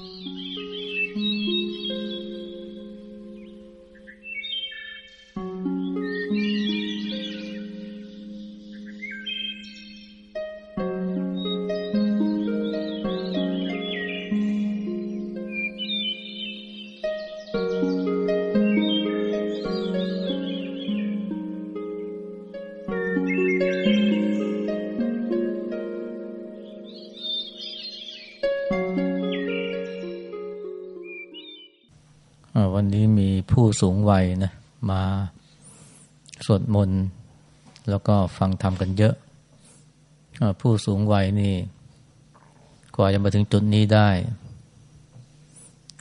วัน ผู้สูงวัยนะมาสวดมนต์แล้วก็ฟังธรรมกันเยอะ ผู้สูงวัยนี่กว่าจะมาถึงจุดนี้ได้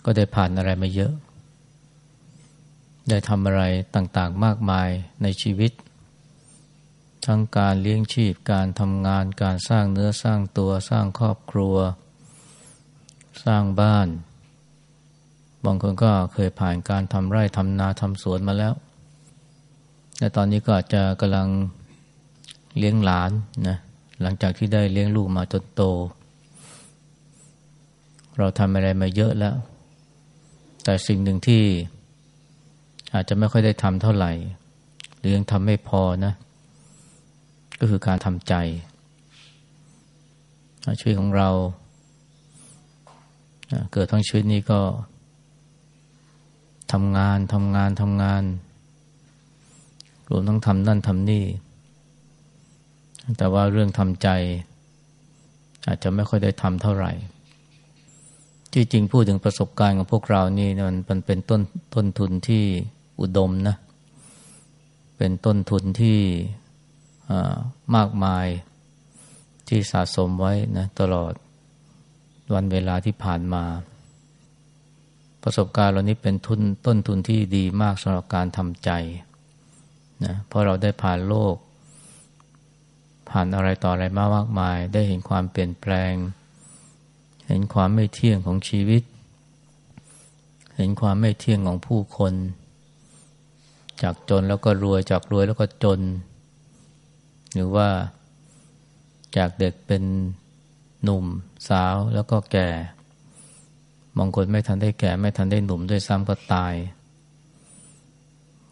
ก็ได้ผ่านอะไรมาเยอะ ได้ทำอะไรต่างๆมากมายในชีวิต ทั้งการเลี้ยงชีพการทำงานการสร้างเนื้อสร้างตัวสร้างครอบครัว สร้างบ้าน บางคนก็เคยผ่านการทำไร่ทำนาทำสวนมาแล้ว และตอนนี้ก็อาจจะกำลังเลี้ยงหลานนะหลังจากที่ได้เลี้ยงลูกมาจนโต เราทำอะไรมาเยอะแล้ว แต่สิ่งหนึ่งที่อาจจะไม่ค่อยได้ทำเท่าไหร่ หรือยังทำไม่พอนะ ก็คือการทำใจชีวิตของเราเกิดทั้งชีวิตนี้ก็ ทำงานทำงานทำงานรวมทั้งทำนั่นทำนี่ แต่ว่าเรื่องทำใจ อาจจะไม่ค่อยได้ทำเท่าไหร่ ที่จริงพูดถึงประสบการณ์ของพวกเรานี่มันมันเป็นต้นต้นทุนที่อุดมนะ เป็นต้นทุนที่มากมายที่สะสมไว้นะตลอดวันเวลาที่ผ่านมา ประสบการณ์เหล่านี้เป็นทุนต้นทุนที่ดีมากสำหรับการทำใจนะเพราะเราได้ผ่านโลก ผ่านอะไรต่ออะไรมามากมาย ได้เห็นความเปลี่ยนแปลง เห็นความไม่เที่ยงของชีวิต เห็นความไม่เที่ยงของผู้คน จากจนแล้วก็รวยจากรวยแล้วก็จน หรือว่าจากเด็กเป็นหนุ่มสาวแล้วก็แก่ บางคนไม่ทันได้แก่ไม่ทันได้หนุ่มด้วยซ้ำก็ตาย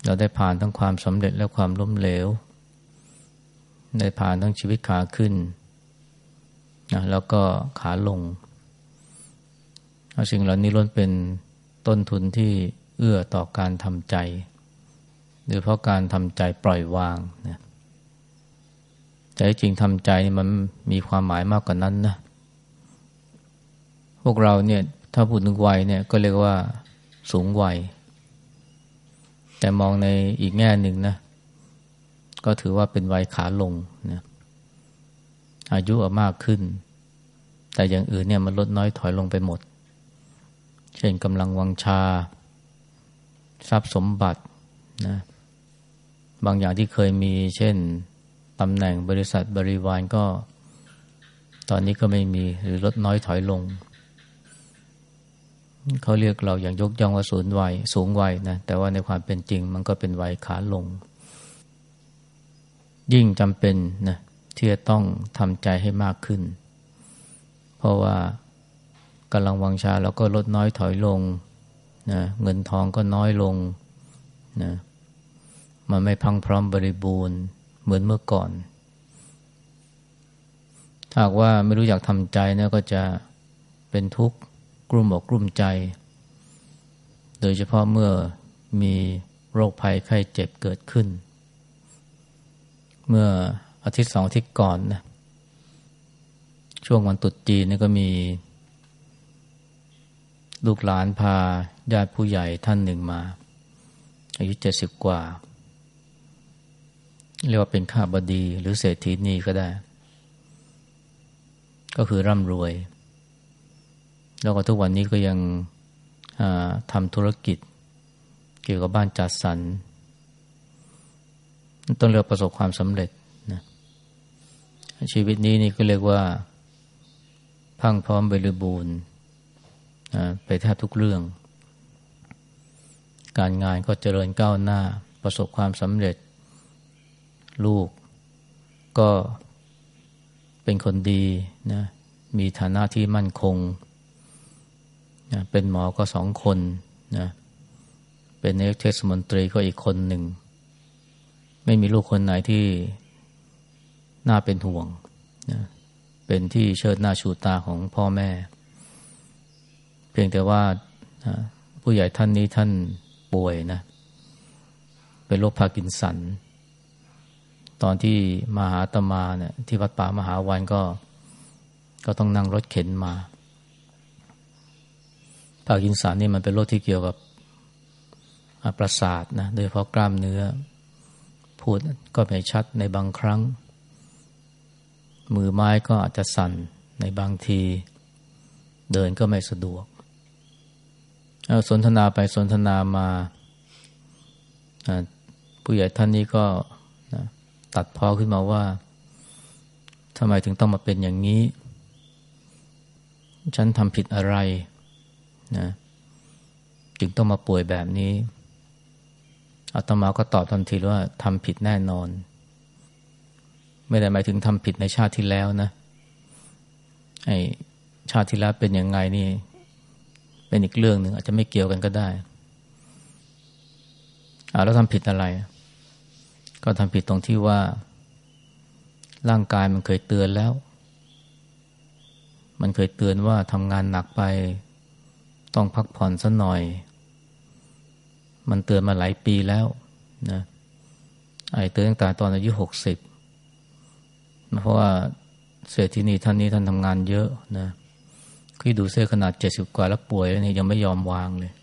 เราได้ผ่านทั้งความสำเร็จและความล้มเหลว ได้ผ่านทั้งชีวิตขาขึ้นนะแล้วก็ขาลงสิ่งเหล่านี้ล้วนเป็นต้นทุนที่เอื้อต่อการทำใจ โดยเพราะการทำใจปล่อยวางนะแต่จริงทำใจมันมีความหมายมากกว่านั้นนะ พวกเราเนี่ย ถ้าพูดถึงวัยเนี่ยก็เรียกว่าสูงวัย แต่มองในอีกแง่หนึ่งนะ ก็ถือว่าเป็นวัยขาลงนะอายุมากขึ้น แต่อย่างอื่นเนี่ยมันลดน้อยถอยลงไปหมด เช่นกำลังวังชา ทรัพย์สมบัตินะบางอย่างที่เคยมี เช่นตำแหน่งบริษัทบริวารก็ ตอนนี้ก็ไม่มีหรือลดน้อยถอยลง เขาเรียกเราอย่างยกย่องว่าสูงวัยสูงวัยนะแต่ว่าในความเป็นจริงมันก็เป็นวัยขาลง ยิ่งจำเป็นนะที่จะต้องทำใจให้มากขึ้น เพราะว่ากำลังวังชาเราก็ลดน้อยถอยลงนะเงินทองก็น้อยลงนะมันไม่พังพร้อมบริบูรณ์เหมือนเมื่อก่อน หากว่าไม่รู้อยากทำใจนะก็จะเป็นทุกข์ กลุ่มอกกลุ่มใจ โดยเฉพาะเมื่อมีโรคภัยไข้เจ็บเกิดขึ้น เมื่ออาทิตย์สองอาทิตย์ก่อนนะช่วงวันตุษจีนนี่ก็มี ลูกหลานพาญาติผู้ใหญ่ท่านหนึ่งมา อายุเจ็ดสิบกว่า เรียกว่าเป็นข้าบดีหรือเศรษฐีนีก็ได้ ก็คือร่ำรวย แล้วก็ทุกวันนี้ก็ยังทำธุรกิจ เกี่ยวกับบ้านจัดสรรต้องเรียกประสบความสำเร็จนะชีวิตนี้นี่ก็เรียกว่า พังพร้อมบริบูรณ์ไปแทบทุกเรื่อง การงานก็เจริญก้าวหน้า ประสบความสำเร็จ ลูกก็เป็นคนดีนะมีฐานะที่มั่นคง นะเป็นหมอก็สองคนนะเป็นนายกเทศมนตรีก็อีกคนหนึ่ง ไม่มีลูกคนไหนที่น่าเป็นห่วงนะเป็นที่เชิดหน้าชูตาของพ่อแม่ เพียงแต่ว่าผู้ใหญ่ท่านนี้ท่านป่วยนะ เป็นโรคพาร์กินสัน ตอนที่มาหาอาตมาเนี่ยที่วัดป่ามหาวันก็ ก็ต้องนั่งรถเข็นมา พาร์กินสันนี่มันเป็นโรคที่เกี่ยวกับประสาทนะ โดยเฉพาะกล้ามเนื้อ พูดก็ไม่ชัดในบางครั้ง มือไม้ก็อาจจะสั่นในบางที เดินก็ไม่สะดวกสนทนาไปสนทนามาผู้ใหญ่ท่านนี้ก็ตัดพ้อขึ้นมาว่าทำไมถึงต้องมาเป็นอย่างนี้ ฉันทำผิดอะไร จึงต้องมาป่วยแบบนี้อาตมาก็ตอบทันทีว่าทำผิดแน่นอน ไม่ได้หมายถึงทำผิดในชาติที่แล้วนะไอชาติที่แล้วเป็นยังไงนี่ เป็นอีกเรื่องหนึ่งอาจจะไม่เกี่ยวกันก็ได้อาแล้วทำผิดอะไร ก็ทำผิดตรงที่ว่า ร่างกายมันเคยเตือนแล้ว มันเคยเตือนว่าทำงานหนักไป ต้องพักผ่อนสักหน่อย มันเตือนมาหลายปีแล้วนะไอเตือนตั้งแต่ตอนอายุหกสิบเพราะว่าเศรษฐีนีท่านนี้ท่านทำงานเยอะนะคือดูเสื้อขนาดเจ็ดสิบกว่าแล้วป่วยแล้วนี่ยังไม่ยอมวางเลย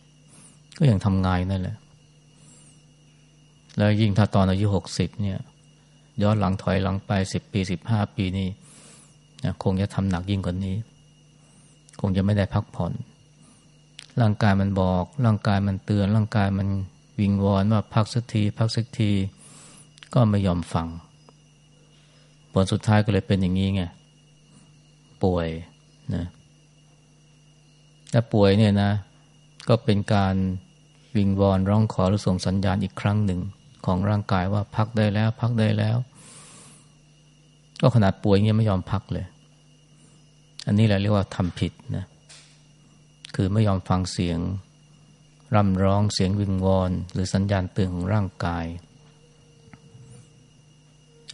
ก็ยังทำงานนั่นแหละ แล้วยิ่งถ้าตอนอายุหกสิบเนี่ย ย้อนหลังถอยหลังไปสิบปีสิบห้าปีนี่นะคงจะทำหนักยิ่งกว่านี้ คงจะไม่ได้พักผ่อน ร่างกายมันบอก ร่างกายมันเตือน ร่างกายมันวิงวอนว่าพักสักที พักสักที ก็ไม่ยอมฟัง ผลสุดท้ายก็เลยเป็นอย่างนี้ไง ป่วยนะแต่ป่วยเนี่ยนะ ก็เป็นการวิงวอนร้องขอหรือส่งสัญญาณอีกครั้งหนึ่ง ของร่างกายว่าพักได้แล้ว พักได้แล้ว ก็ขนาดป่วยเงี้ยไม่ยอมพักเลย อันนี้แหละเรียกว่าทำผิดนะ คือไม่ยอมฟังเสียง ร่ำร้องเสียงวิงวอน หรือสัญญาณเตือนของร่างกาย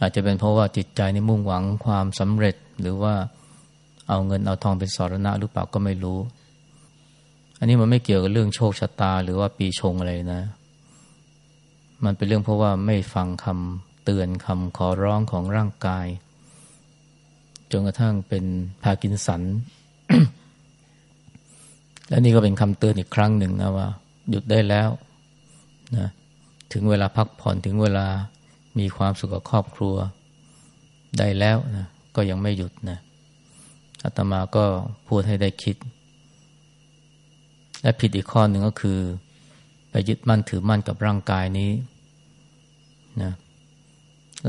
อาจจะเป็นเพราะว่าจิตใจในมุ่งหวังความสำเร็จหรือว่าเอาเงินเอาทองเป็นสรณะหรือเปล่าก็ไม่รู้ อันนี้มันไม่เกี่ยวกับเรื่องโชคชะตาหรือว่าปีชงอะไรนะ มันเป็นเรื่องเพราะว่าไม่ฟังคำเตือนคำขอร้องของร่างกาย จนกระทั่งเป็นพากินสัน และนี่ก็เป็นคำเตือนอีกครั้งหนึ่งนะว่า หยุดได้แล้วนะถึงเวลาพักผ่อนถึงเวลามีความสุขกับครอบครัวได้แล้วนะก็ยังไม่หยุดนะอาตมาก็พูดให้ได้คิด และผิดอีกข้อหนึ่งก็คือ ไปยึดมั่นถือมั่นกับร่างกายนี้นะ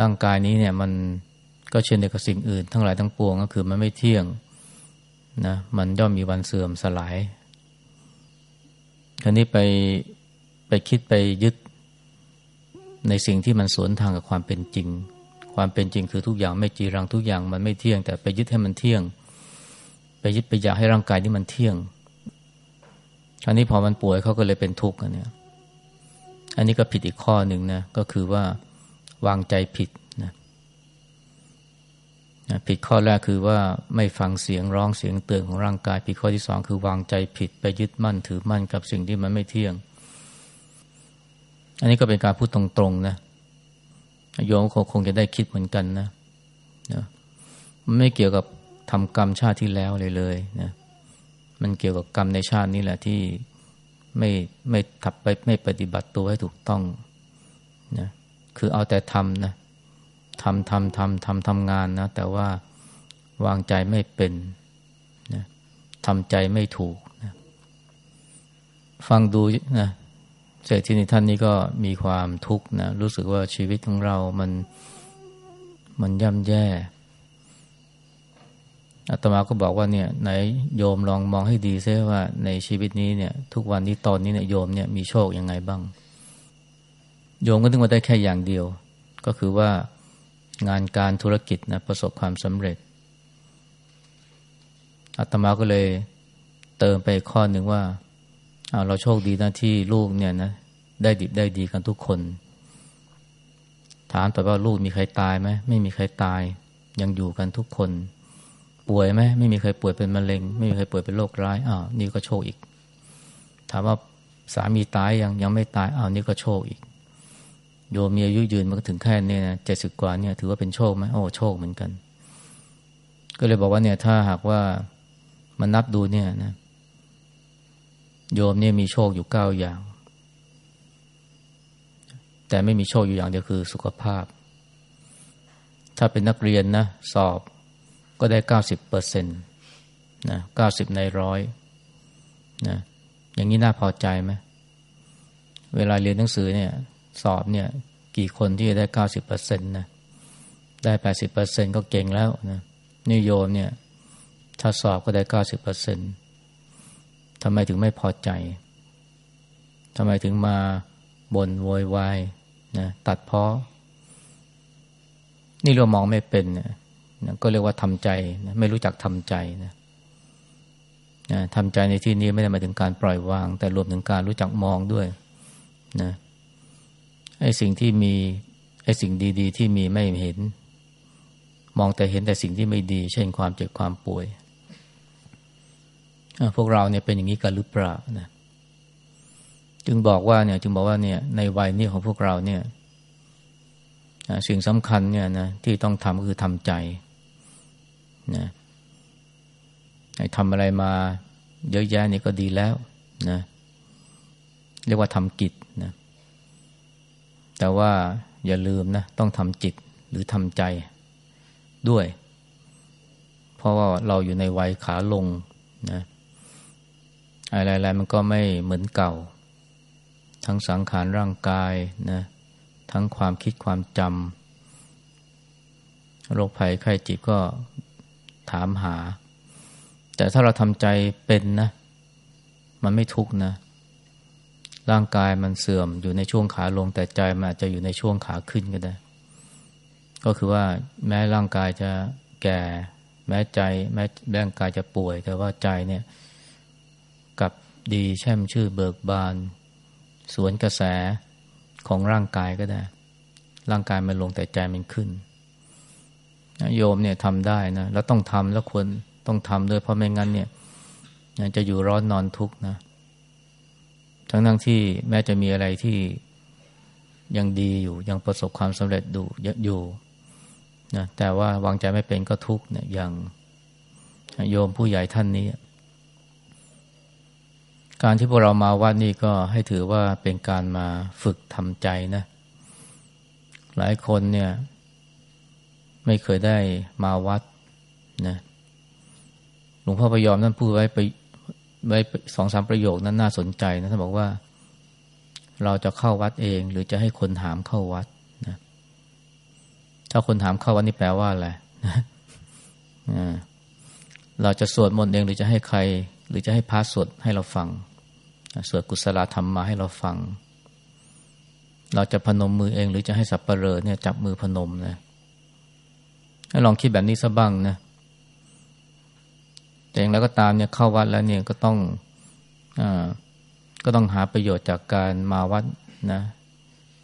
ร่างกายนี้เนี่ยมันก็เช่นเดียวกับสิ่งอื่น ทั้งหลายทั้งปวงก็คือมันไม่เที่ยงนะมันย่อมมีวันเสื่อมสลาย คราวนี้ไปไปคิดไปยึดในสิ่งที่มันสวนทางกับความเป็นจริง ความเป็นจริงคือทุกอย่างไม่จีรังทุกอย่างมันไม่เที่ยง แต่ไปยึดให้มันเที่ยง ไปยึดไปอยากให้ร่างกายนี้มันเที่ยง อันนี้พอมันป่วยเขาก็เลยเป็นทุกข์อันนี้อันนี้ก็ผิดอีกข้อหนึ่งนะก็คือว่าวางใจผิด ผิดข้อแรกคือว่าไม่ฟังเสียงร้องเสียงเตือนของร่างกาย ผิดข้อที่สองคือวางใจผิดไปยึดมั่นถือมั่นกับสิ่งที่มันไม่เที่ยง อันนี้ก็เป็นการพูดตรงๆนะโยมคงจะได้คิดเหมือนกันนะนะมันไม่เกี่ยวกับทำกรรมชาติที่แล้วเลยเลยนะมันเกี่ยวกับกรรมในชาตินี้แหละที่ไม่ไม่ทับไปไม่ปฏิบัติตัวให้ถูกต้องนะคือเอาแต่ทำนะ ทำทำทำทำทำงานนะ แต่ว่าวางใจไม่เป็นนะทำใจไม่ถูกนะฟังดูนะเศรษฐีนท่านนี้ก็มีความทุกข์นะรู้สึกว่าชีวิตของเรามันมันย่ำแย่อาตมาก็บอกว่าเนี่ยไหนโยมลองมองให้ดีซิว่าในชีวิตนี้เนี่ย ทุกวันนี้ตอนนี้เนี่ยโยมเนี่ยมีโชคยังไงบ้าง โยมก็ถึงมาได้แค่อย่างเดียว ก็คือว่า งานการธุรกิจนะประสบความสำเร็จอาตมาก็เลยเติมไปข้อหนึ่งว่าเราโชคดีนะที่ลูกเนี่ยนะได้ดิบได้ดีกันทุกคน ถามต่อว่าลูกมีใครตายไหมไม่มีใครตาย ยังอยู่กันทุกคน ป่วยไหมไม่มีใครป่วยเป็นมะเร็ง ไม่มีใครป่วยเป็นโรคร้ายอ้าวนี่ก็โชคอีก ถามว่าสามีตายยังยังไม่ตายอ้าวนี่ก็โชคอีก โยมมีอายุยืนมันก็ถึงแค่นี้นะเจ็ดสิบกว่าเนี่ยถือว่าเป็นโชคไหมโอ้โชคเหมือนกัน ก็เลยบอกว่าเนี่ยถ้าหากว่ามันนับดูเนี่ยนะโยมเนี่ยมีโชคอยู่เก้าอย่าง แต่ไม่มีโชคอยู่อย่างเดียวคือสุขภาพ ถ้าเป็นนักเรียนนะสอบก็ได้เก้าสิบเปอร์เซ็นต์นะเก้าสิบในร้อยนะอย่างนี้น่าพอใจไหมเวลาเรียนหนังสือเนี่ย สอบเนี่ย กี่คนที่จะได้เก้าสิบเปอร์เซ็นต์นะได้แปดสิบเปอร์เซ็นก็เก่งแล้วนะนิยมเนี่ย ถ้าสอบก็ได้เก้าสิบเปอร์เซ็นต์ทำไมถึงไม่พอใจทำไมถึงมาบ่นโวยวายนะตัดเพาะนี่เรามองไม่เป็นนะก็เรียกว่าทำใจนะไม่รู้จักทำใจนะนะทำใจในที่นี้ไม่ได้หมายถึงการปล่อยวาง แต่รวมถึงการรู้จักมองด้วยนะ ไอ้สิ่งที่มีไอ้สิ่งดี ๆ ที่มีไม่เห็น มองแต่เห็นแต่สิ่งที่ไม่ดี เช่นความเจ็บความป่วยพวกเราเนี่ยเป็นอย่างนี้กันหรือเปล่านะจึงบอกว่าเนี่ยจึงบอกว่าเนี่ยในวัยนี้ของพวกเราเนี่ยสิ่งสำคัญเนี่ยนะที่ต้องทำก็คือทำใจนะทำอะไรมาเยอะแยะนี่ก็ดีแล้วนะเรียกว่าทำกิจ แต่ว่าอย่าลืมนะต้องทำจิตหรือทำใจด้วย เพราะว่าเราอยู่ในวัยขาลงนะอะไรๆมันก็ไม่เหมือนเก่า ทั้งสังขารร่างกายนะทั้งความคิดความจำโรคภัยไข้จิตก็ถามหา แต่ถ้าเราทำใจเป็นนะ มันไม่ทุกนะ ร่างกายมันเสื่อมอยู่ในช่วงขาลง แต่ใจมันอาจจะอยู่ในช่วงขาขึ้นก็ได้ ก็คือว่าแม้ร่างกายจะแก่ แม้ใจ แม้ร่างกายจะป่วย แต่ว่าใจเนี่ยกับดีแช่มชื่อเบิกบาน สวนกระแสของร่างกายก็ได้ ร่างกายมันลงแต่ใจมันขึ้นโยมเนี่ยทำได้นะแล้วต้องทำแล้วควรต้องทำด้วยเพราะไม่งั้นเนี่ยจะอยู่ร้อนนอนทุกข์นะ ทั้งทั้งที่แม้จะมีอะไรที่ยังดีอยู่ยังประสบความสำเร็จดูอยู่นะแต่ว่าวางใจไม่เป็นก็ทุกข์เนี่ยอย่างโยมผู้ใหญ่ท่านนี้ การที่พวกเรามาวัดนี่ก็ให้ถือว่าเป็นการมาฝึกทำใจนะ หลายคนเนี่ย ไม่เคยได้มาวัดนะหลวงพ่อพยอมนั่นพูดไว้ไป ไว้สองสามประโยคนั้นน่าสนใจนะท่านบอกว่า เราจะเข้าวัดเอง หรือจะให้คนถามเข้าวัดนะถ้าคนถามเข้าวัดนี่แปลว่าอะไรนะเราจะสวดมนต์เองหรือจะให้ใคร หรือจะให้พระสวดให้เราฟังสวดกุศลธรรมมาให้เราฟัง เราจะพนมมือเอง หรือจะให้สับปเปลอเนี่ยจับมือพนมนะให้ลองคิดแบบนี้ซะบ้างนะ แต่อย่างไรก็ตามเนี่ยเข้าวัดแล้วเนี่ยก็ต้องอก็ต้องหาประโยชน์จากการมาวัดนะ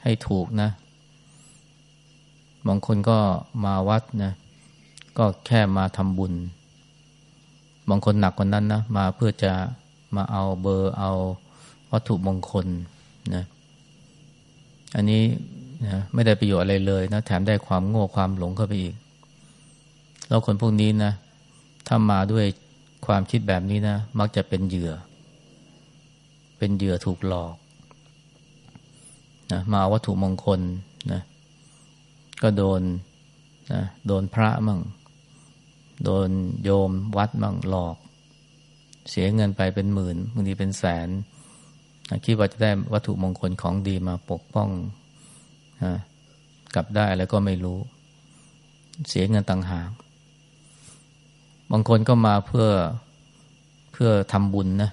ให้ถูกนะบางคนก็มาวัดนะก็แค่มาทำบุญบางคนหนักกว่านั้นนะมาเพื่อจะมาเอาเบอร์เอาวัตถุมงคลนะอันนี้นะไม่ได้ประโยชน์อะไรเลยนะแถมได้ความโง่ความหลงเข้าไปอีก แล้วคนพวกนี้นะถ้ามาด้วย ความคิดแบบนี้นะ มักจะเป็นเหยื่อ เป็นเหยื่อถูกหลอกนะมาวัตถุมงคลนะก็โดนนะโดนพระมั่ง โดนโยมวัดมั่งหลอก เสียเงินไปเป็นหมื่นบางทีเป็นแสนคิดว่าจะได้วัตถุมงคลของดีมาปกป้องกลับได้แล้วก็ไม่รู้ เสียเงินต่างหาก บางคนก็มาเพื่อเพื่อทำบุญนะ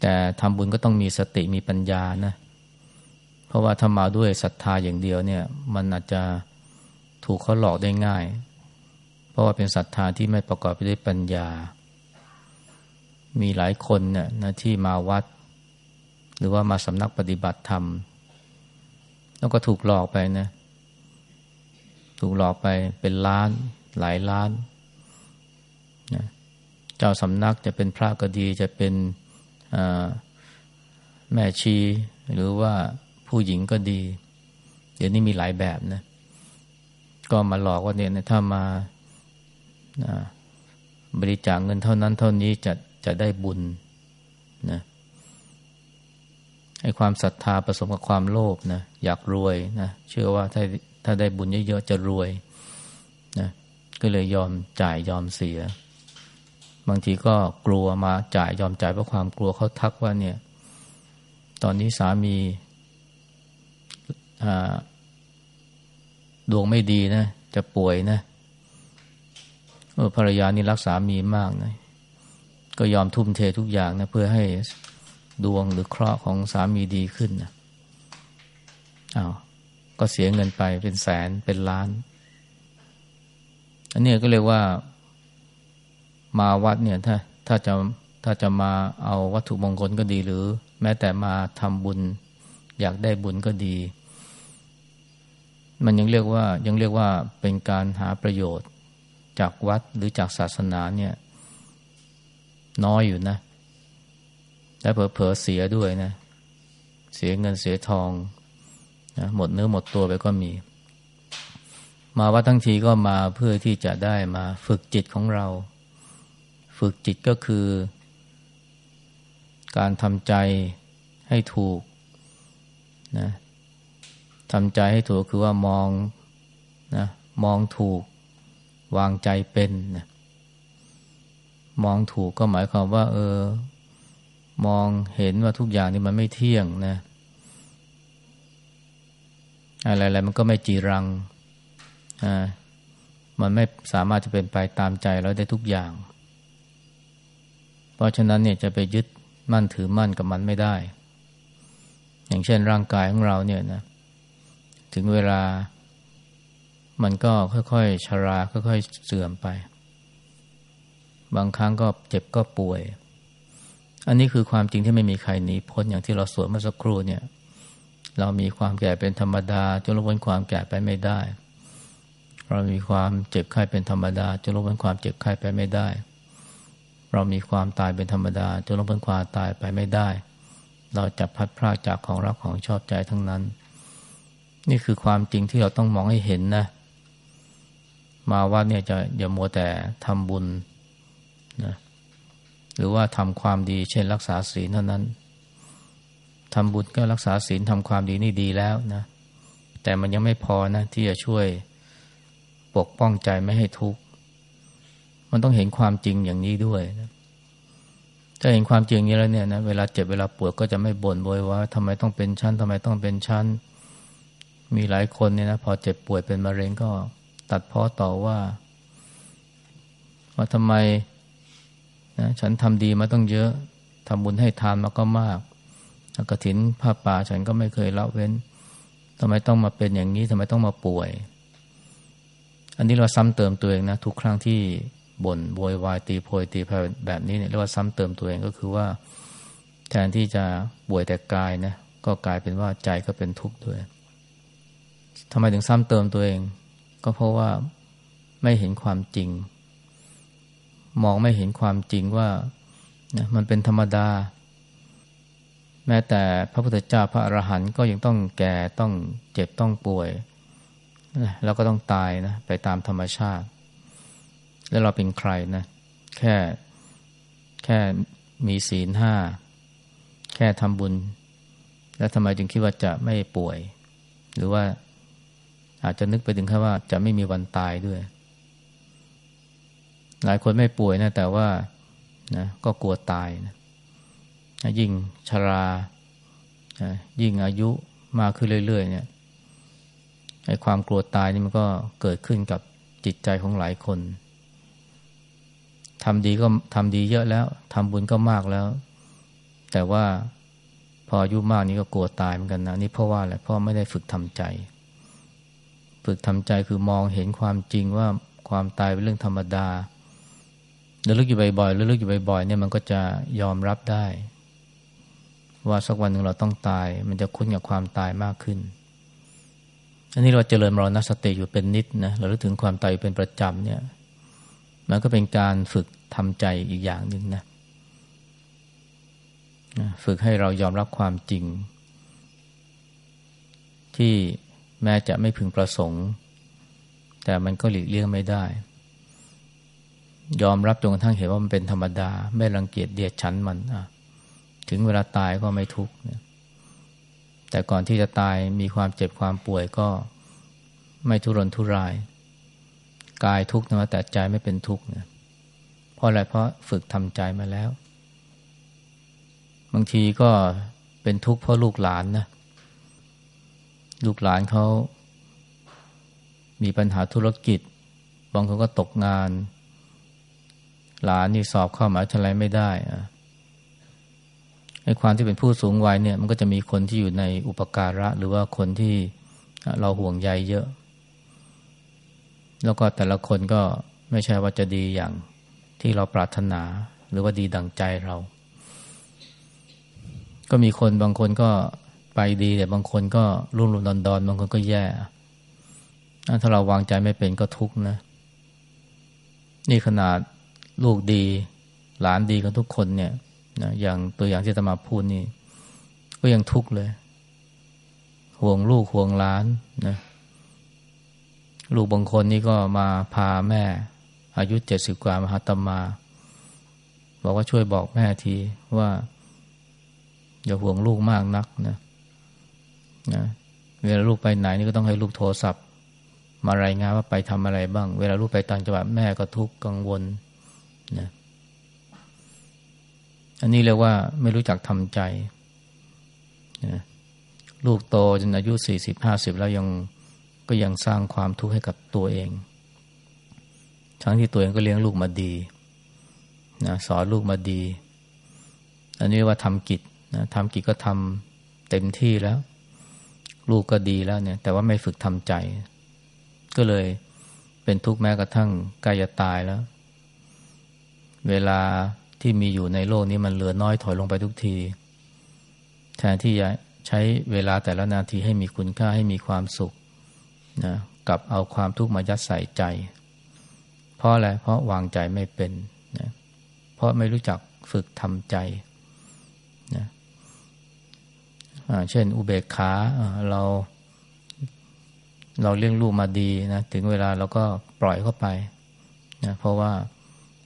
แต่ทำบุญก็ต้องมีสติมีปัญญานะ เพราะว่าถ้ามาด้วยศรัทธาอย่างเดียวเนี่ย มันอาจจะถูกเขาหลอกได้ง่าย เพราะว่าเป็นศรัทธาที่ไม่ประกอบไปด้วยปัญญา มีหลายคนเนี่ยนะที่มาวัด หรือว่ามาสำนักปฏิบัติธรรม แล้วก็ถูกหลอกไปนะ ถูกหลอกไปเป็นล้านหลายล้าน เจ้าสำนักจะเป็นพระก็ดีจะเป็นแม่ชี หรือว่าผู้หญิงก็ดี เดี๋ยวนี้มีหลายแบบนะ ก็มาหลอกว่าเนี่ยถ้ามาบริจาคเงินเท่านั้นเท่านี้จะจะได้บุญนะให้ความศรัทธาผสมกับความโลภนะอยากรวยนะเชื่อว่าถ้าถ้าได้บุญเยอะๆจะรวยนะก็เลยยอมจ่ายยอมเสีย บางทีก็กลัวมาจ่ายยอมจ่ายเพราะความกลัวเขาทักว่าเนี่ย ตอนนี้สามีดวงไม่ดีนะ จะป่วยนะเออภรรยานี่รักสามีมากนะ ก็ยอมทุ่มเททุกอย่างนะ เพื่อให้ดวงหรือเคราะห์ของสามีดีขึ้นนะอา้าวก็เสียเงินไปเป็นแสนเป็นล้าน อันนี้ก็เรียกว่า มาวัดเนี่ยถ้าถ้าจะถ้าจะมาเอาวัตถุมงคลก็ดีหรือ แม้แต่มาทำบุญ อยากได้บุญก็ดี มันยังเรียกว่ายังเรียกว่าเป็นการหาประโยชน์จากวัดหรือจากศาสนาเนี่ย น้อยอยู่นะ และเผลอๆเสียด้วยนะ เสียเงินเสียทองนะหมดเนื้อหมดตัวไปก็มี มาวัดทั้งทีก็มาเพื่อที่จะได้มาฝึกจิตของเรา ฝึกจิตก็คือ การทำใจให้ถูกนะทำใจให้ถูกคือว่ามองนะมองถูกวางใจเป็นนะมองถูกก็หมายความว่า เออ มองเห็นว่าทุกอย่างนี่มันไม่เที่ยงนะ อะไรๆมันก็ไม่จีรังอ่ามันไม่สามารถจะเป็นไปตามใจเราได้ทุกอย่าง เพราะฉะนั้นเนี่ยจะไปยึดมั่นถือมั่นกับมันไม่ได้ อย่างเช่นร่างกายของเราเนี่ยนะ ถึงเวลามันก็ค่อยๆชรา ค่อยๆเสื่อมไป บางครั้งก็เจ็บก็ป่วย อันนี้คือความจริงที่ไม่มีใครหนีพ้นอย่างที่เราสวดเมื่อสักครู่เนี่ย เรามีความแก่เป็นธรรมดาจนลพ้นความแก่ไปไม่ได้ เรามีความเจ็บไข้เป็นธรรมดาจนลพ้นความเจ็บไข้ไปไม่ได้ เรามีความตายเป็นธรรมดาจนลพ้นความตายไปไม่ได้ เราจะพัดพรากจากของรักของชอบใจทั้งนั้น นี่คือความจริงที่เราต้องมองให้เห็นนะ มาวัดเนี่ยจะอย่ามัวแต่ทำบุญนะหรือว่าทำความดีเช่นรักษาศีลเท่านั้นทำบุญก็รักษาศีลทำความดีนี่ดีแล้วนะ แต่มันยังไม่พอนะ ที่จะช่วยปกป้องใจไม่ให้ทุกข์ มันต้องเห็นความจริงอย่างนี้ด้วยนะ ถ้าเห็นความจริงนี้แล้วเนี่ยนะเวลาเจ็บเวลาปวดก็จะไม่บ่นโวยว่าทำไมต้องเป็นชั้นทำไมต้องเป็นชั้น มีหลายคนเนี่ยนะพอเจ็บป่วยเป็นมะเร็งก็ตัดพ้อต่อว่า ว่าทำไมนะฉันทำดีมาต้องเยอะทำบุญให้ทานมาก็มากกระถินผ้าป่าฉันก็ไม่เคยละเว้นทำไมต้องมาเป็นอย่างนี้ทำไมต้องมาป่วย อันนี้เราซ้ำเติมตัวเองนะทุกครั้งที่ บน่นโวยวายตีโพยตีพายแบบนี้เนี่ยเรียกว่าซ้ำเติมตัวเองก็คือว่า แทนที่จะป่วยแต่กายนะก็กลายเป็นว่าใจก็เป็นทุกข์ด้วยทำไมถึงซ้ำเติมตัวเอง ก็เพราะว่าไม่เห็นความจริง มองไม่เห็นความจริงว่านะมันเป็นธรรมดา แม้แต่พระพุทธเจ้าพระอรหันต์ก็ยังต้องแก่ต้องเจ็บต้องป่วย แล้วก็ต้องตายนะไปตามธรรมชาติ แล้วเราเป็นใครนะ แค่แค่มีศีลห้า แค่ทำบุญ แล้วทำไมจึงคิดว่าจะไม่ป่วย หรือว่าอาจจะนึกไปถึงแค่ว่าจะไม่มีวันตายด้วย หลายคนไม่ป่วยนะ แต่ว่านะก็กลัวตายนะยิ่งชรายิ่งอายุมากขึ้นเรื่อยๆ เนี่ยไอ้ความกลัวตายนี่มันก็เกิดขึ้นกับจิตใจของหลายคน ทำดีก็ทำดีเยอะแล้วทำบุญก็มากแล้ว แต่ว่าพออายุมากนี้ก็กลัวตายเหมือนกันนะนี่เพราะว่าอะไรเพราะไม่ได้ฝึกทำใจ ฝึกทำใจคือมองเห็นความจริงว่าความตายเป็นเรื่องธรรมดาระลึกอยู่บ่อยๆระลึกอยู่บ่อยๆเนี่ยมันก็จะยอมรับได้ ว่าสักวันหนึ่งเราต้องตาย มันจะคุ้นกับความตายมากขึ้นอันนี้เราเจริญมรณสติอยู่เป็นนิดนะเราลึกถึงความตายเป็นประจำเนี่ย มันก็เป็นการฝึกทำใจอีกอย่างหนึ่งนะฝึกให้เรายอมรับความจริง ที่แม้จะไม่พึงประสงค์ แต่มันก็หลีกเลี่ยงไม่ได้ ยอมรับจนกระทั่งเห็นว่ามันเป็นธรรมดา ไม่รังเกียจเดียดฉันมันถึงเวลาตายก็ไม่ทุกข์แต่ก่อนที่จะตายมีความเจ็บความป่วยก็ไม่ทุรนทุราย กายทุกข์นะแต่ใจไม่เป็นทุกข์เนี่ยเพราะอะไรเพราะฝึกทำใจมาแล้ว บางทีก็เป็นทุกข์เพราะลูกหลานนะลูกหลานเขามีปัญหาธุรกิจ บางคนก็ตกงาน หลานนี่สอบเข้ามหาวิทยาลัยไม่ได้อะในความที่เป็นผู้สูงวัยเนี่ย มันก็จะมีคนที่อยู่ในอุปการะ หรือว่าคนที่เราห่วงใยเยอะ แล้วก็แต่ละคนก็ไม่ใช่ว่าจะดีอย่างที่เราปรารถนาหรือว่าดีดังใจเรา ก็มีคนบางคนก็ไปดีแต่บางคนก็รุ่มรุ่มดอนดอนบางคนก็แย่ถ้าเราวางใจไม่เป็นก็ทุกข์นะ นี่ขนาดลูกดี หลานดีกันทุกคนเนี่ยนะอย่างตัวอย่างที่ตมาพูดนี่ ก็ยังทุกข์เลย ห่วงลูกห่วงหลานนะ ลูกบางคนนี่ก็มาพาแม่ อายุเจ็ดสิบกว่ามาหาตมา บอกว่าช่วยบอกแม่ทีว่า อย่าห่วงลูกมากนักนะนะเวลาลูกไปไหนนี่ก็ต้องให้ลูกโทรศัพท์ มารายงานว่าไปทำอะไรบ้าง เวลาลูกไปต่างจังหวัดแม่ก็ทุกข์กังวลนะอันนี้เรียกว่าไม่รู้จักทำใจนะลูกโตจนอายุสี่สิบห้าสิบแล้วยัง ก็ยังสร้างความทุกข์ให้กับตัวเอง ทั้งที่ตัวเองก็เลี้ยงลูกมาดีนะสอนลูกมาดี อันนี้ว่าทำกิจนะทำกิจก็ทำเต็มที่แล้ว ลูกก็ดีแล้วเนี่ย แต่ว่าไม่ฝึกทำใจ ก็เลยเป็นทุกข์แม้กระทั่งใกล้จะตายแล้ว เวลาที่มีอยู่ในโลกนี้มันเหลือน้อยถอยลงไปทุกทีแทนที่จะใช้เวลาแต่ละนาทีให้มีคุณค่าให้มีความสุข นะกับเอาความทุกข์มายัดใส่ใจ เพราะอะไร เพราะวางใจไม่เป็นนะเพราะไม่รู้จักฝึกทำใจนะเช่น อุเบกขาเรา เราเลี้ยงลูกมาดีนะถึงเวลาเราก็ปล่อยเข้าไปนะเพราะว่า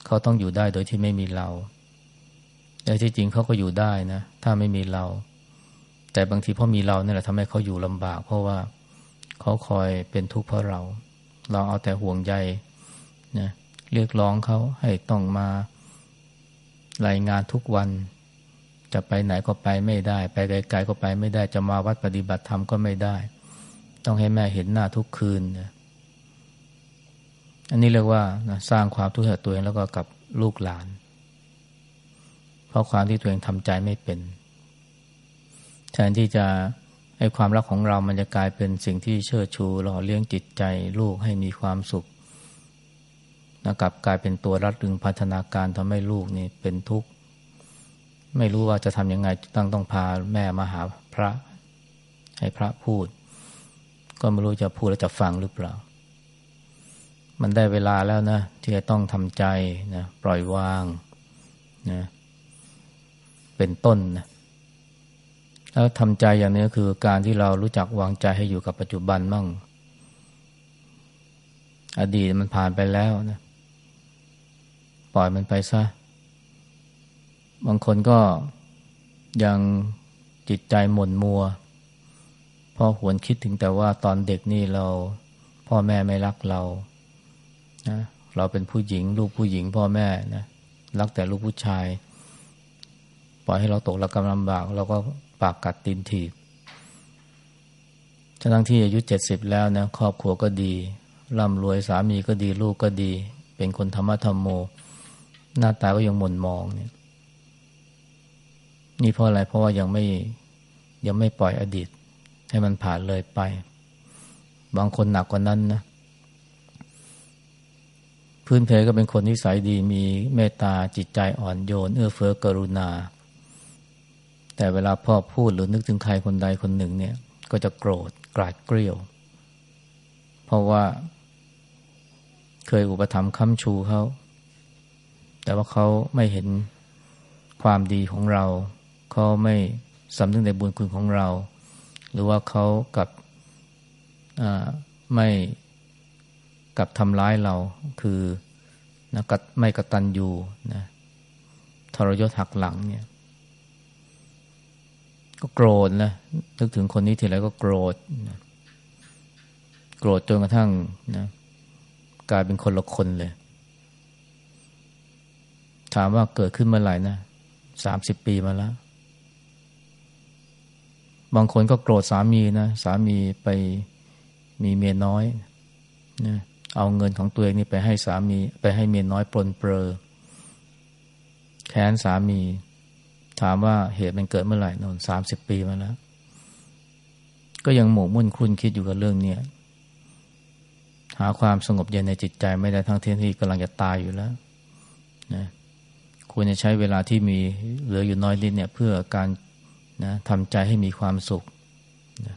เขาต้องอยู่ได้โดยที่ไม่มีเราแต่ที่จริงเขาก็อยู่ได้นะ ถ้าไม่มีเรา แต่บางทีพราะมีเราเนี่ยแหละทำให้เขาอยู่ลำบาก เพราะว่า เขาคอยเป็นทุกข์เพราะเรา เราเอาแต่ห่วงใยนะเรียกร้องเขาให้ต้องมารายงานทุกวัน จะไปไหนก็ไปไม่ได้ ไปไกลๆก็ไปไม่ได้จะมาวัดปฏิบัติธรรมก็ไม่ได้ ต้องให้แม่เห็นหน้าทุกคืนนะอันนี้เรียกว่านะสร้างความทุกข์ให้ตัวเองแล้วก็กับลูกหลาน เพราะความที่ตัวเองทำใจไม่เป็น แทนที่จะ ให้ความรักของเรามันจะกลายเป็นสิ่งที่เชิดชูหล่อเลี้ยงจิตใจลูกให้มีความสุขนะกลับกลายเป็นตัวรัดรึงพัฒนาการทำให้ลูกนี่เป็นทุกข์ ไม่รู้ว่าจะทำยังไงต้องต้องพาแม่มาหาพระ ให้พระพูด ก็ไม่รู้จะพูดแล้วจะฟังหรือเปล่า มันได้เวลาแล้วนะ ที่จะต้องทำใจนะปล่อยวางนะเป็นต้นนะ แล้วทำใจอย่างนี้คือการที่เรารู้จักวางใจให้อยู่กับปัจจุบันมั่ง อดีตมันผ่านไปแล้วนะปล่อยมันไปซะ บางคนก็ยังจิตใจหม่นมัวเพราะหวนคิดถึงแต่ว่าตอนเด็กนี่เราพ่อแม่ไม่รักเรานะเราเป็นผู้หญิงลูกผู้หญิงพ่อแม่นะรักแต่ลูกผู้ชาย ปล่อยให้เราตกระกำลำบากเราก็ ปากกัดตีนถีบทั้งที่อายุเจ็ดสิบแล้วนะครอบครัวก็ดีร่ำรวยสามีก็ดีลูกก็ดี เป็นคนธรรมะธรรมโม หน้าตาก็ยังหม่นมองเนี่ยนี่เพราะอะไรเพราะว่ายังไม่ยังไม่ปล่อยอดีต ให้มันผ่านเลยไป บางคนหนักกว่านั้นนะพพื้นเพก็เป็นคนนิสัยดีมีเมตตาจิตใจอ่อนโยน เอื้อเฟื้อกรุณา แต่เวลาพ่อพูดหรือนึกถึงใครคนใดคนหนึ่งเนี่ย ก็จะโกรธกราดเกลียว เพราะว่า เคยอุปถัมภ์ค้ำชูเขา แต่ว่าเขาไม่เห็นความดีของเรา เขาไม่สำนึกในบุญคุณของเรา หรือว่าเขากับไม่กับทำร้ายเรา คือนะไม่กระตันยูนะทรยศหักหลังเนี่ย ก็โกรธนะนึกถึงคนนี้ทีไรก็โกรธนะโกรธจนกระทั่งนะกลายเป็นคนละคนเลย ถามว่าเกิดขึ้นเมื่อไหร่นะสามสิบปีมาแล้ว บางคนก็โกรธสามีนะสามีไปมีเมียน้อยนะเอาเงินของตัวเองนี่ไปให้สามี ไปให้เมียน้อยปลนเปลือแค้นสามี ถามว่าเหตุมันเกิดเมื่อไหร่นนสามสิบปีมาแล้ว ก็ยังหมกมุ่นคุ้นคิดอยู่กับเรื่องเนี้ยหาความสงบเย็นในจิตใจไม่ได้ทั้งที่ที่กำลังจะตายอยู่แล้วนะควรจะใช้เวลาที่มีเหลืออยู่น้อยนิดเนี่ย เพื่อการนะทำใจให้มีความสุขนะ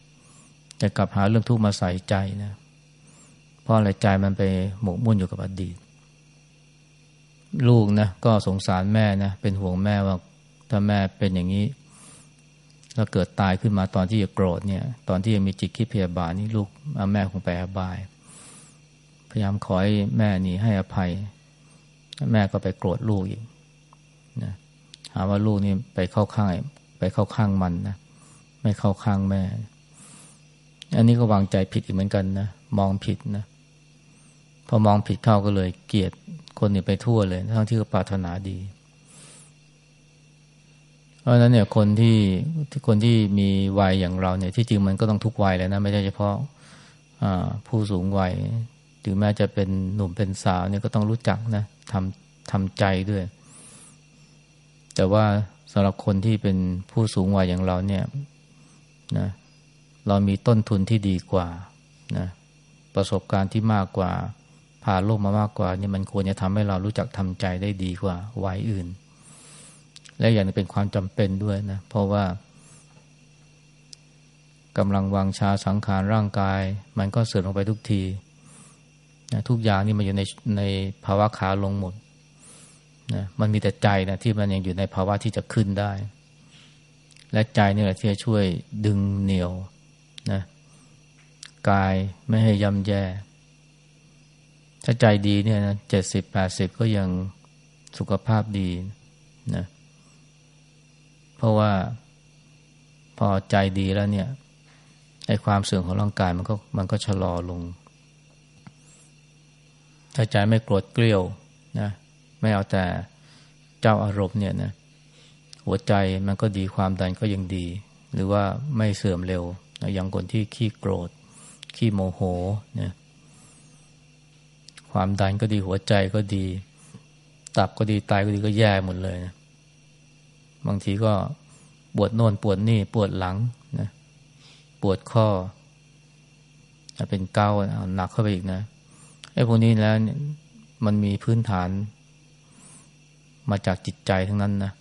แต่กลับหาเรื่องทุกข์มาใส่ใจนะเพราะอะไรใจมันไปหมกมุ่นอยู่กับอดีต ลูกนะก็สงสารแม่นะเป็นห่วงแม่ว่า ถ้าแม่เป็นอย่างนี้แล้วเกิดตายขึ้นมาตอนที่จะโกรธเนี่ย ตอนที่ยังมีจิตคิดพยาบาทนี่ลูกแม่คงไปอบาย พยายามขอให้แม่นี่ให้อภัย แม่ก็ไปโกรธลูกอีกนะหาว่าลูกนี่ไปเข้าข้างไปเข้าข้างมันนะไม่เข้าข้างแม่ อันนี้ก็วางใจผิดอีกเหมือนกันนะมองผิดนะพอมองผิดเข้าก็เลยเกลียดคนนี่ไปทั่วเลยทั้งที่ก็ปรารถนาดี เพราะนั้นเนี่ยคนที่คนที่มีวัยอย่างเราเนี่ยที่จริงมันก็ต้องทุกวัยเลยนะไม่ใช่เฉพาะผู้สูงวัยถึงแม้จะเป็นหนุ่มเป็นสาวเนี่ยก็ต้องรู้จักนะทำทำใจด้วย แต่ว่าสำหรับคนที่เป็นผู้สูงวัยอย่างเราเนี่ยนะเรามีต้นทุนที่ดีกว่านะประสบการณ์ที่มากกว่าผ่านโลกมามากกว่านี่มันควรจะทำให้เรารู้จักทำใจได้ดีกว่าวัยอื่น และอย่างนี้เป็นความจำเป็นด้วยนะ เพราะว่ากำลังวางชาสังขารร่างกาย มันก็เสื่อมลงไปทุกทีนะทุกอย่างนี่มันอยู่ในในภาวะขาลงหมดนะมันมีแต่ใจนะที่มันยังอยู่ในภาวะที่จะขึ้นได้ และใจนี่แหละที่จะช่วยดึงเหนี่ยวนะกายไม่ให้ย่ำแย่ ถ้าใจดีเนี่ยนะเจ็ดสิบแปดสิบก็ยังสุขภาพดีนะ เพราะว่าพอใจดีแล้วเนี่ยไอ้ความเสื่อมของร่างกายมันก็มันก็ชะลอลง ถ้าใจไม่โกรธเกลียวนะไม่เอาแต่เจ้าอารมณ์เนี่ยนะหัวใจมันก็ดีความดันก็ยังดี หรือว่าไม่เสื่อมเร็วนะอย่างคนที่ขี้โกรธ ขี้โมโหเนี่ยความดันก็ดีหัวใจก็ดี ตับก็ดีตายก็ดีก็แย่หมดเลยนะ บางทีก็ปวดโน่นปวดนี่ปวดหลังนะปวดข้อเป็นเกาหนักเข้าไปอีกนะไอ้พวกนี้แล้วมันมีพื้นฐาน มาจากจิตใจทั้งนั้นนะ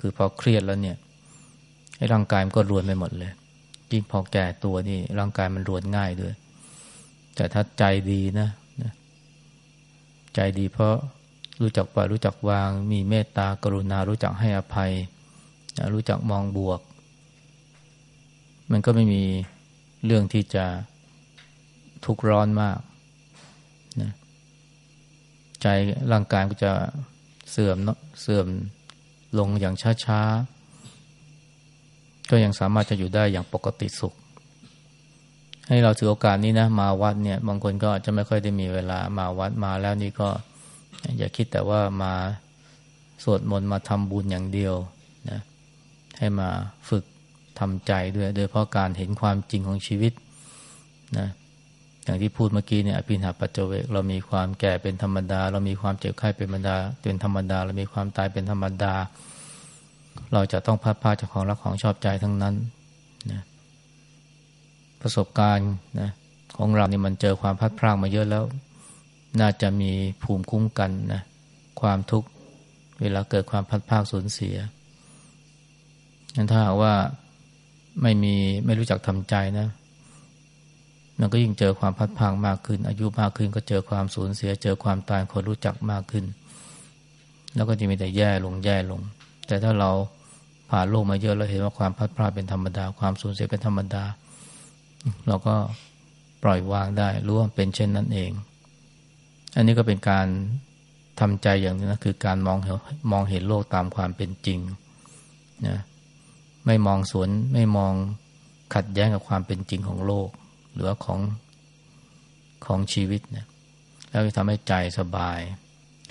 คือพอเครียดแล้วเนี่ยไอ้ร่างกายมันก็รวนไปหมดเลยยิ่งพอแก่ตัวนี่ร่างกายมันรวนง่ายด้วย แต่ถ้าใจดีนะใจดีเพราะรู้จักปล่อยรู้จักวาง มีเมตตากรุณารู้จักให้อภัย รู้จักมองบวก มันก็ไม่มีเรื่องที่จะทุกข์ร้อนมากนะใจร่างกายก็จะเสื่อมเนาะเสื่อมลงอย่างช้าๆ ก็ยังสามารถจะอยู่ได้อย่างปกติสุข ให้เราถือโอกาสนี้นะ มาวัดเนี่ย บางคนก็จะไม่ค่อยได้มีเวลามาวัดมาแล้วนี่ก็ อย่าคิดแต่ว่ามาสวดมนต์มาทำบุญอย่างเดียวนะ ให้มาฝึกทำใจด้วย โดยเพราะการเห็นความจริงของชีวิตนะอย่างที่พูดเมื่อกี้เนี่ยอภินาปัจเจเวกเรามีความแก่เป็นธรรมดา เรามีความเจ็บไข้เป็นธรรมดาเป็นธรรมดา เรามีความตายเป็นธรรมดา เราจะต้องพัดพาจากของรักของชอบใจทั้งนั้นนะประสบการณ์นะของเรานี่มันเจอความพัดพลางมาเยอะแล้ว น่าจะมีภูมิคุ้มกันนะความทุกข์เวลาเกิดความพัดภาคสูญเสีย นั้นถ้าว่าไม่มีไม่รู้จักทำใจนะ มันก็ยิ่งเจอความพัดพางมากขึ้น อายุมากขึ้นก็เจอความสูญเสีย เจอความตายคนรู้จักมากขึ้น แล้วก็จะมีแต่แย่ลงแย่ลง แต่ถ้าเราผ่านโลกมาเยอะแล้วเห็นว่าความพัดพลาดเป็นธรรมดา ความสูญเสียเป็นธรรมดา เราก็ปล่อยวางได้รู้ว่าเป็นเช่นนั้นเอง อันนี้ก็เป็นการทำใจอย่างนึงนะคือการมองมองเห็นโลกตามความเป็นจริงนะ ไม่มองสวนไม่มองขัดแย้งกับความเป็นจริงของโลก หรือของของชีวิตเนะแล้วจะทำให้ใจสบาย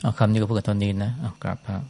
เอาคำนี้ก็พูดกันตอนนี้นะเอากลับครับ